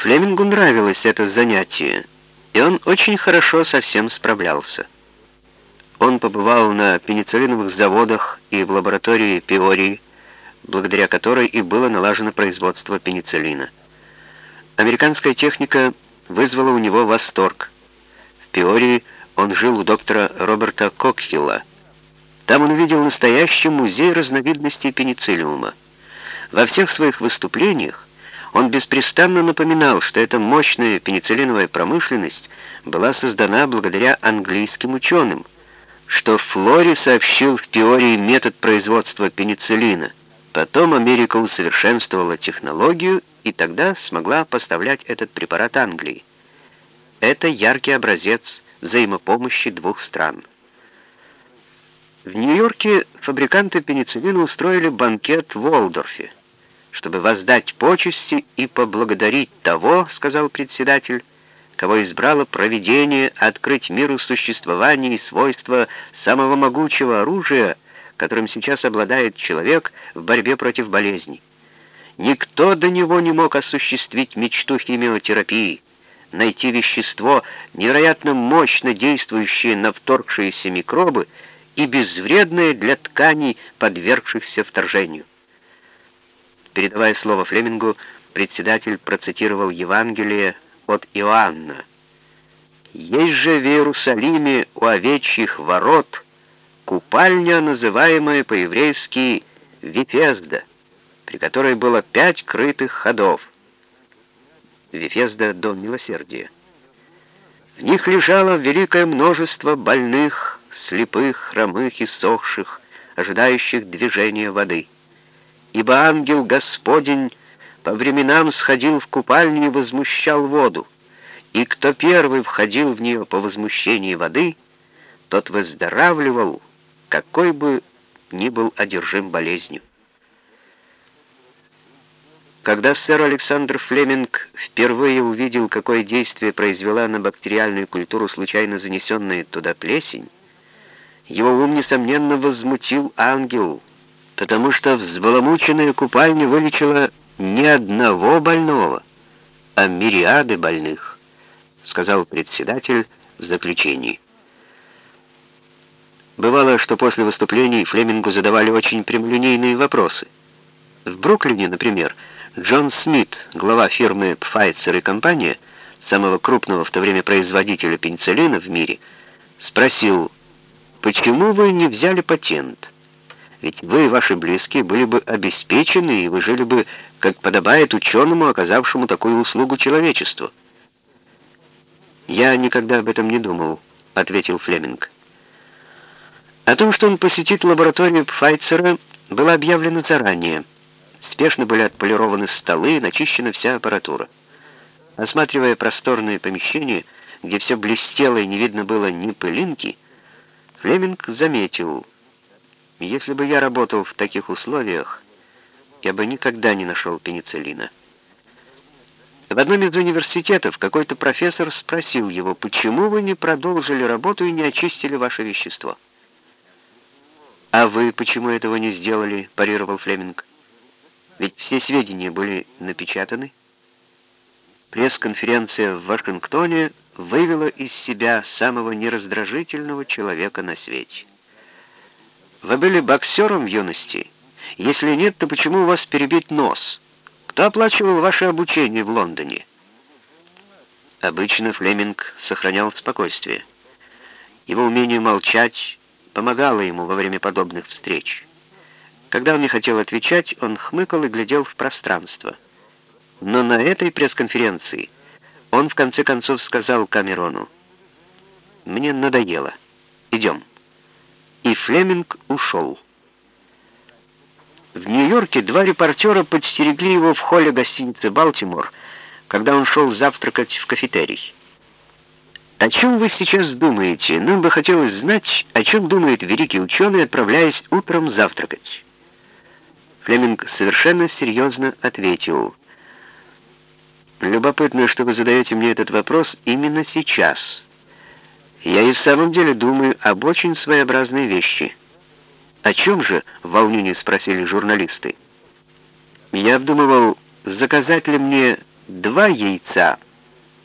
Флемингу нравилось это занятие, и он очень хорошо со всем справлялся. Он побывал на пенициллиновых заводах и в лаборатории Пиории, благодаря которой и было налажено производство пенициллина. Американская техника вызвала у него восторг. В Пиории он жил у доктора Роберта Кокхилла. Там он увидел настоящий музей разновидностей пенициллиума. Во всех своих выступлениях он беспрестанно напоминал, что эта мощная пенициллиновая промышленность была создана благодаря английским ученым, что Флори сообщил в теории метод производства пенициллина. Потом Америка усовершенствовала технологию и тогда смогла поставлять этот препарат Англии. Это яркий образец взаимопомощи двух стран. В Нью-Йорке фабриканты пенициллина устроили банкет в Уолдорфе чтобы воздать почести и поблагодарить того, сказал председатель, кого избрало провидение открыть миру существование и свойства самого могучего оружия, которым сейчас обладает человек в борьбе против болезней. Никто до него не мог осуществить мечту химиотерапии, найти вещество, невероятно мощно действующее на вторгшиеся микробы и безвредное для тканей, подвергшихся вторжению. Передавая слово Флемингу, председатель процитировал Евангелие от Иоанна. «Есть же в Иерусалиме у овечьих ворот купальня, называемая по-еврейски Вифезда, при которой было пять крытых ходов. Вифезда — дом милосердия. В них лежало великое множество больных, слепых, хромых и сохших, ожидающих движения воды» ибо ангел Господень по временам сходил в купальню и возмущал воду, и кто первый входил в нее по возмущении воды, тот выздоравливал, какой бы ни был одержим болезнью. Когда сэр Александр Флеминг впервые увидел, какое действие произвела на бактериальную культуру случайно занесенная туда плесень, его ум, несомненно, возмутил ангел, потому что взбаламученная купальня вылечила не одного больного, а мириады больных, сказал председатель в заключении. Бывало, что после выступлений Флемингу задавали очень прямолинейные вопросы. В Бруклине, например, Джон Смит, глава фирмы Pfizer и компания, самого крупного в то время производителя пенициллина в мире, спросил, почему вы не взяли патент? Ведь вы и ваши близкие были бы обеспечены, и вы жили бы, как подобает ученому, оказавшему такую услугу человечеству. «Я никогда об этом не думал», — ответил Флеминг. О том, что он посетит лабораторию Пфайцера, было объявлено заранее. Спешно были отполированы столы, начищена вся аппаратура. Осматривая просторное помещение, где все блестело и не видно было ни пылинки, Флеминг заметил — если бы я работал в таких условиях, я бы никогда не нашел пенициллина. В одном из университетов какой-то профессор спросил его, почему вы не продолжили работу и не очистили ваше вещество. «А вы почему этого не сделали?» — парировал Флеминг. «Ведь все сведения были напечатаны». Пресс-конференция в Вашингтоне вывела из себя самого нераздражительного человека на свете. Вы были боксером в юности? Если нет, то почему у вас перебит нос? Кто оплачивал ваше обучение в Лондоне?» Обычно Флеминг сохранял спокойствие. Его умение молчать помогало ему во время подобных встреч. Когда он не хотел отвечать, он хмыкал и глядел в пространство. Но на этой пресс-конференции он в конце концов сказал Камерону, «Мне надоело. Идем» и Флеминг ушел. В Нью-Йорке два репортера подстерегли его в холле гостиницы «Балтимор», когда он шел завтракать в кафетерий. «О чем вы сейчас думаете? Нам бы хотелось знать, о чем думает великий ученый, отправляясь утром завтракать». Флеминг совершенно серьезно ответил. «Любопытно, что вы задаете мне этот вопрос именно сейчас». Я и в самом деле думаю об очень своеобразной вещи. О чем же, в волнении спросили журналисты. Я обдумывал, заказать ли мне два яйца —